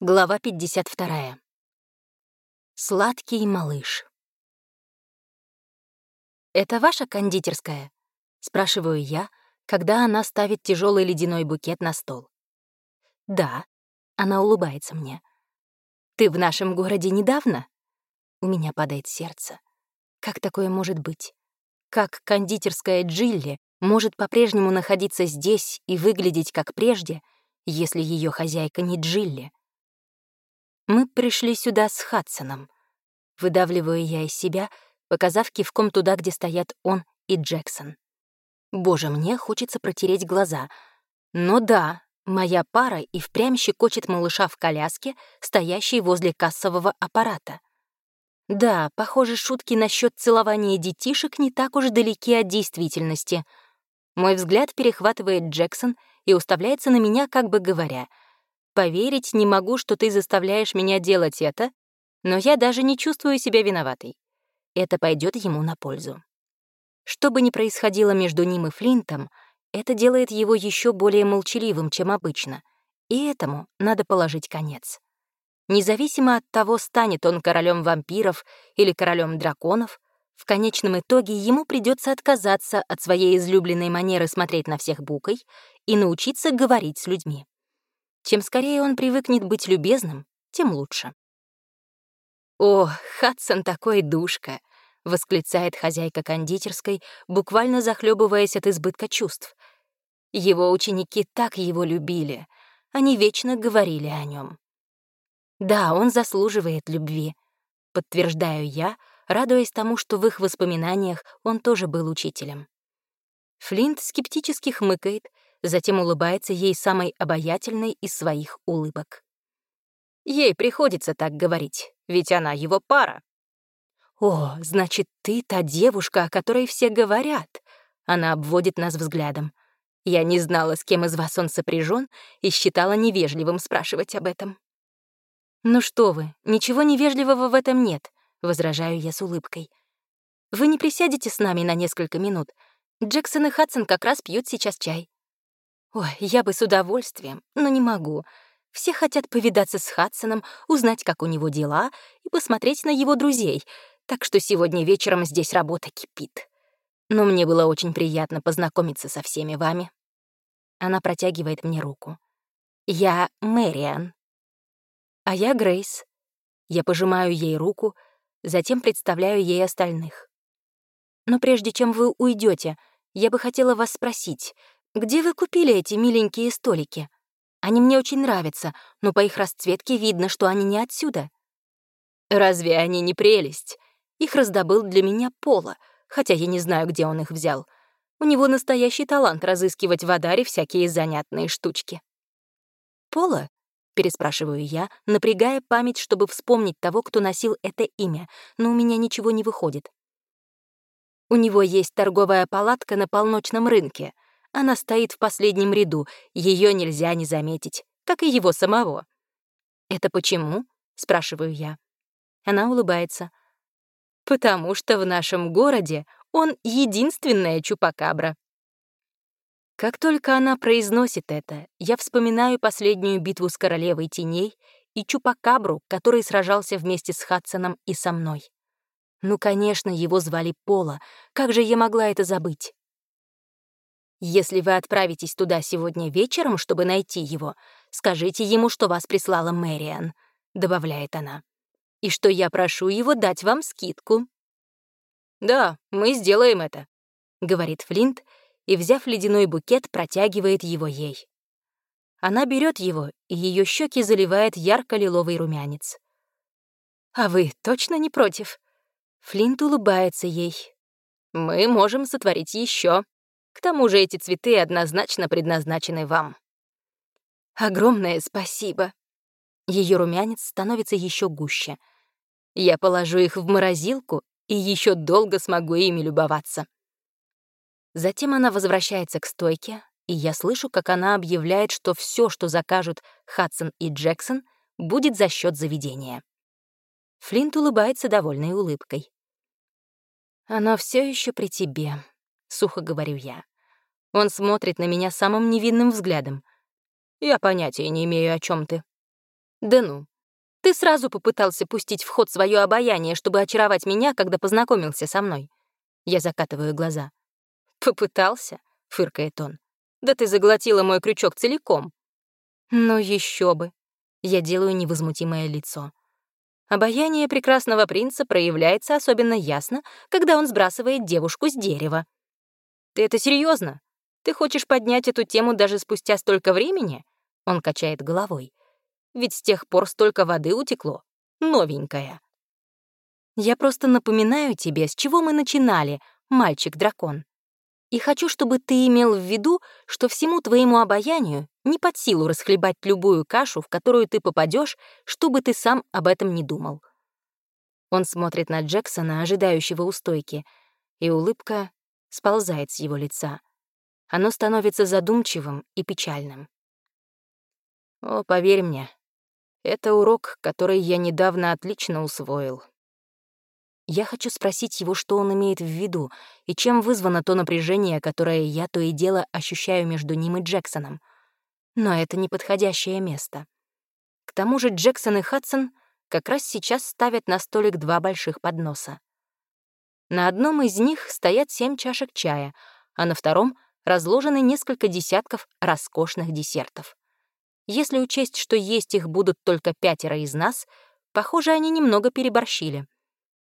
Глава 52. Сладкий малыш. «Это ваша кондитерская?» — спрашиваю я, когда она ставит тяжелый ледяной букет на стол. «Да», — она улыбается мне. «Ты в нашем городе недавно?» У меня падает сердце. Как такое может быть? Как кондитерская Джилли может по-прежнему находиться здесь и выглядеть как прежде, если ее хозяйка не Джилли? Мы пришли сюда с Хадсоном. Выдавливаю я из себя, показав кивком туда, где стоят он и Джексон. Боже, мне хочется протереть глаза. Но да, моя пара и впрямь щекочет малыша в коляске, стоящей возле кассового аппарата. Да, похоже, шутки насчет целования детишек не так уж далеки от действительности. Мой взгляд перехватывает Джексон и уставляется на меня, как бы говоря — Поверить не могу, что ты заставляешь меня делать это, но я даже не чувствую себя виноватой. Это пойдет ему на пользу. Что бы ни происходило между ним и Флинтом, это делает его еще более молчаливым, чем обычно, и этому надо положить конец. Независимо от того, станет он королем вампиров или королем драконов, в конечном итоге ему придется отказаться от своей излюбленной манеры смотреть на всех букой и научиться говорить с людьми. Чем скорее он привыкнет быть любезным, тем лучше. «О, Хадсон такой душка!» — восклицает хозяйка кондитерской, буквально захлебываясь от избытка чувств. Его ученики так его любили, они вечно говорили о нем. Да, он заслуживает любви, подтверждаю я, радуясь тому, что в их воспоминаниях он тоже был учителем. Флинт скептически хмыкает, затем улыбается ей самой обаятельной из своих улыбок. Ей приходится так говорить, ведь она его пара. «О, значит, ты та девушка, о которой все говорят!» Она обводит нас взглядом. Я не знала, с кем из вас он сопряжен, и считала невежливым спрашивать об этом. «Ну что вы, ничего невежливого в этом нет», — возражаю я с улыбкой. «Вы не присядете с нами на несколько минут? Джексон и Хадсон как раз пьют сейчас чай. Ой, я бы с удовольствием, но не могу. Все хотят повидаться с Хадсоном, узнать, как у него дела, и посмотреть на его друзей, так что сегодня вечером здесь работа кипит. Но мне было очень приятно познакомиться со всеми вами. Она протягивает мне руку. Я Мэриан. А я Грейс. Я пожимаю ей руку, затем представляю ей остальных. Но прежде чем вы уйдете, я бы хотела вас спросить, где вы купили эти миленькие столики? Они мне очень нравятся, но по их расцветке видно, что они не отсюда. Разве они не прелесть? Их раздобыл для меня Пола, хотя я не знаю, где он их взял. У него настоящий талант разыскивать в Адаре всякие занятные штучки. «Пола?» — переспрашиваю я, напрягая память, чтобы вспомнить того, кто носил это имя, но у меня ничего не выходит. У него есть торговая палатка на полночном рынке — она стоит в последнем ряду, ее нельзя не заметить, как и его самого. «Это почему?» — спрашиваю я. Она улыбается. «Потому что в нашем городе он единственная чупакабра». Как только она произносит это, я вспоминаю последнюю битву с королевой теней и чупакабру, который сражался вместе с Хадсоном и со мной. Ну, конечно, его звали Пола, как же я могла это забыть? Если вы отправитесь туда сегодня вечером, чтобы найти его, скажите ему, что вас прислала Мэриан», — добавляет она, «и что я прошу его дать вам скидку». «Да, мы сделаем это», — говорит Флинт, и, взяв ледяной букет, протягивает его ей. Она берет его, и ее щеки заливает ярко-лиловый румянец. «А вы точно не против?» Флинт улыбается ей. «Мы можем сотворить еще. К тому же эти цветы однозначно предназначены вам. Огромное спасибо. Ее румянец становится еще гуще. Я положу их в морозилку и еще долго смогу ими любоваться. Затем она возвращается к стойке, и я слышу, как она объявляет, что все, что закажут Хадсон и Джексон, будет за счет заведения. Флинт улыбается довольной улыбкой. «Оно все еще при тебе», — сухо говорю я. Он смотрит на меня самым невинным взглядом. Я понятия не имею, о чем ты. Да ну. Ты сразу попытался пустить в ход свое обаяние, чтобы очаровать меня, когда познакомился со мной. Я закатываю глаза. «Попытался?» — фыркает он. «Да ты заглотила мой крючок целиком». «Ну еще бы». Я делаю невозмутимое лицо. Обаяние прекрасного принца проявляется особенно ясно, когда он сбрасывает девушку с дерева. «Ты это серьезно? Ты хочешь поднять эту тему даже спустя столько времени?» Он качает головой. «Ведь с тех пор столько воды утекло. Новенькая». «Я просто напоминаю тебе, с чего мы начинали, мальчик-дракон. И хочу, чтобы ты имел в виду, что всему твоему обаянию не под силу расхлебать любую кашу, в которую ты попадешь, чтобы ты сам об этом не думал. Он смотрит на Джексона, ожидающего у стойки, и улыбка сползает с его лица. Оно становится задумчивым и печальным. О, поверь мне, это урок, который я недавно отлично усвоил. Я хочу спросить его, что он имеет в виду, и чем вызвано то напряжение, которое я то и дело ощущаю между ним и Джексоном. Но это неподходящее место. К тому же Джексон и Хадсон как раз сейчас ставят на столик два больших подноса. На одном из них стоят семь чашек чая, а на втором разложены несколько десятков роскошных десертов. Если учесть, что есть их будут только пятеро из нас, похоже, они немного переборщили —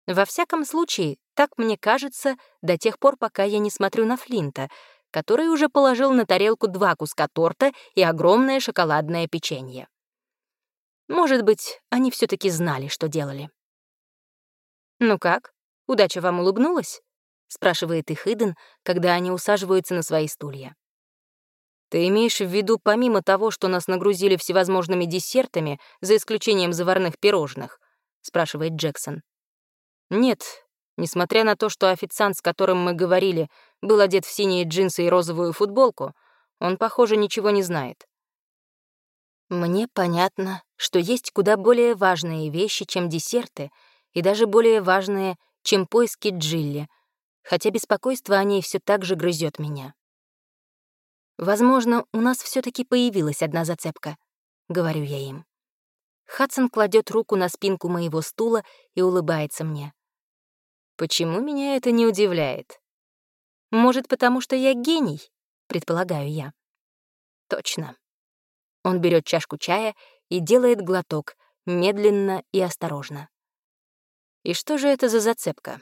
во всяком случае, так мне кажется до тех пор, пока я не смотрю на Флинта, который уже положил на тарелку два куска торта и огромное шоколадное печенье. Может быть, они все таки знали, что делали. «Ну как, удача вам улыбнулась?» — спрашивает их Иден, когда они усаживаются на свои стулья. «Ты имеешь в виду, помимо того, что нас нагрузили всевозможными десертами, за исключением заварных пирожных?» — спрашивает Джексон. Нет, несмотря на то, что официант, с которым мы говорили, был одет в синие джинсы и розовую футболку, он, похоже, ничего не знает. Мне понятно, что есть куда более важные вещи, чем десерты, и даже более важные, чем поиски Джилли, хотя беспокойство о ней все так же грызет меня. «Возможно, у нас все таки появилась одна зацепка», — говорю я им. Хадсон кладет руку на спинку моего стула и улыбается мне. Почему меня это не удивляет? Может, потому что я гений, предполагаю я. Точно. Он берет чашку чая и делает глоток, медленно и осторожно. И что же это за зацепка?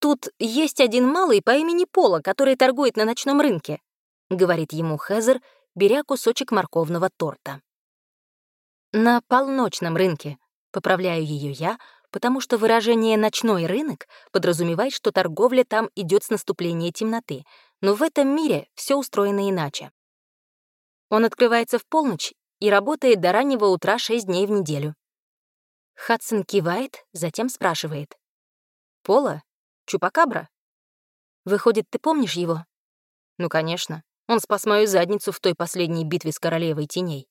«Тут есть один малый по имени Пола, который торгует на ночном рынке», — говорит ему Хезер, беря кусочек морковного торта. «На полночном рынке», — поправляю ее я, потому что выражение «ночной рынок» подразумевает, что торговля там идет с наступления темноты, но в этом мире все устроено иначе. Он открывается в полночь и работает до раннего утра 6 дней в неделю. Хадсон кивает, затем спрашивает. «Пола? Чупакабра?» «Выходит, ты помнишь его?» «Ну, конечно. Он спас мою задницу в той последней битве с королевой теней.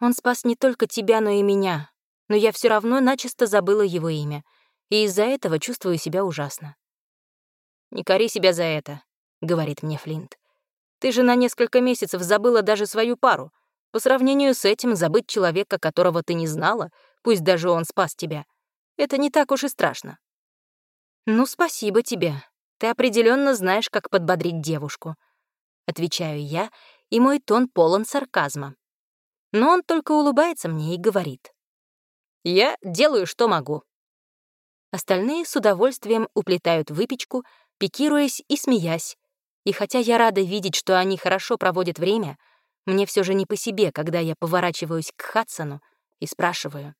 Он спас не только тебя, но и меня, но я все равно начисто забыла его имя, и из-за этого чувствую себя ужасно. «Не кори себя за это», — говорит мне Флинт. «Ты же на несколько месяцев забыла даже свою пару. По сравнению с этим забыть человека, которого ты не знала, пусть даже он спас тебя, это не так уж и страшно». «Ну, спасибо тебе. Ты определенно знаешь, как подбодрить девушку», — отвечаю я, и мой тон полон сарказма. Но он только улыбается мне и говорит. Я делаю, что могу». Остальные с удовольствием уплетают выпечку, пикируясь и смеясь. И хотя я рада видеть, что они хорошо проводят время, мне все же не по себе, когда я поворачиваюсь к Хадсону и спрашиваю.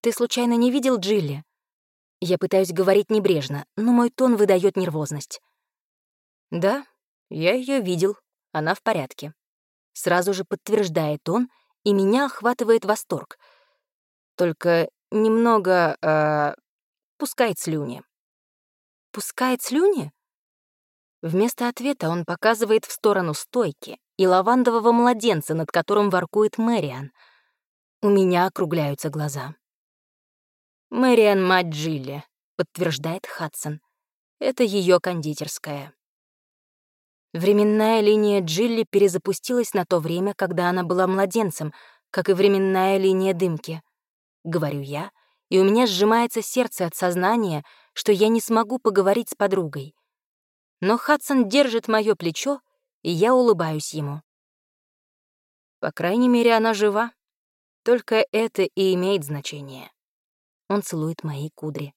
«Ты случайно не видел Джилли?» Я пытаюсь говорить небрежно, но мой тон выдает нервозность. «Да, я ее видел. Она в порядке». Сразу же подтверждает он, и меня охватывает восторг — только немного... Э, пускает слюни. Пускает слюни? Вместо ответа он показывает в сторону стойки и лавандового младенца, над которым воркует Мэриан. У меня округляются глаза. «Мэриан — мать Джилли», — подтверждает Хадсон. «Это ее кондитерская». Временная линия Джилли перезапустилась на то время, когда она была младенцем, как и временная линия дымки», — говорю я, и у меня сжимается сердце от сознания, что я не смогу поговорить с подругой. Но Хадсон держит мое плечо, и я улыбаюсь ему. По крайней мере, она жива. Только это и имеет значение. Он целует мои кудри.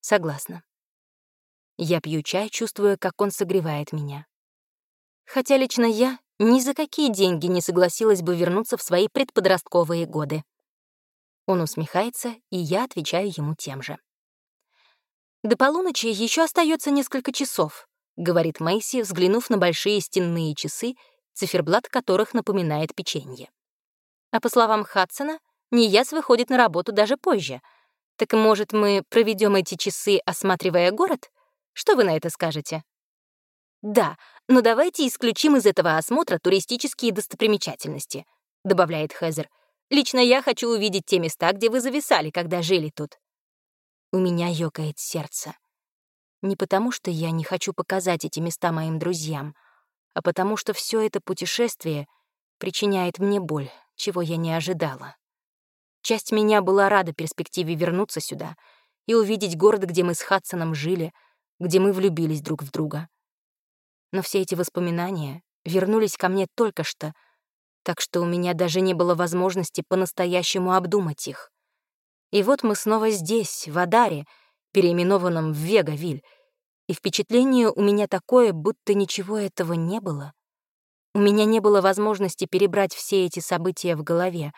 Согласна. Я пью чай, чувствуя, как он согревает меня. Хотя лично я ни за какие деньги не согласилась бы вернуться в свои предподростковые годы. Он усмехается, и я отвечаю ему тем же. «До полуночи еще остается несколько часов», — говорит Мэйси, взглянув на большие стенные часы, циферблат которых напоминает печенье. А по словам Хадсона, Нияс выходит на работу даже позже. Так, может, мы проведем эти часы, осматривая город? Что вы на это скажете? Да, но давайте исключим из этого осмотра туристические достопримечательности, добавляет Хезер. Лично я хочу увидеть те места, где вы зависали, когда жили тут. У меня ёкает сердце. Не потому, что я не хочу показать эти места моим друзьям, а потому что все это путешествие причиняет мне боль, чего я не ожидала. Часть меня была рада перспективе вернуться сюда и увидеть город, где мы с Хадсоном жили, где мы влюбились друг в друга. Но все эти воспоминания вернулись ко мне только что — так что у меня даже не было возможности по-настоящему обдумать их. И вот мы снова здесь, в Адаре, переименованном в Вегавиль, и впечатление у меня такое, будто ничего этого не было. У меня не было возможности перебрать все эти события в голове,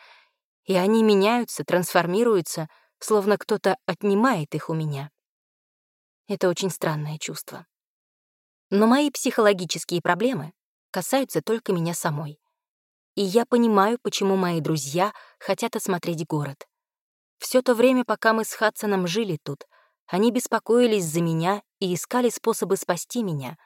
и они меняются, трансформируются, словно кто-то отнимает их у меня. Это очень странное чувство. Но мои психологические проблемы касаются только меня самой и я понимаю, почему мои друзья хотят осмотреть город. Все то время, пока мы с Хадсоном жили тут, они беспокоились за меня и искали способы спасти меня.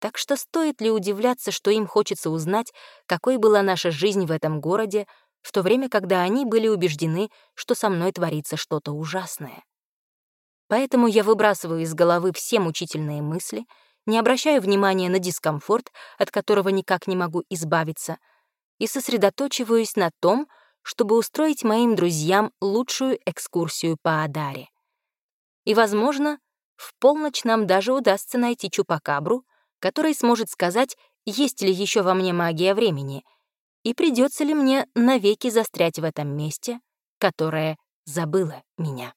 Так что стоит ли удивляться, что им хочется узнать, какой была наша жизнь в этом городе, в то время, когда они были убеждены, что со мной творится что-то ужасное. Поэтому я выбрасываю из головы все мучительные мысли, не обращаю внимания на дискомфорт, от которого никак не могу избавиться — и сосредоточиваюсь на том, чтобы устроить моим друзьям лучшую экскурсию по Адаре. И, возможно, в полночь нам даже удастся найти Чупакабру, который сможет сказать, есть ли еще во мне магия времени, и придется ли мне навеки застрять в этом месте, которое забыло меня.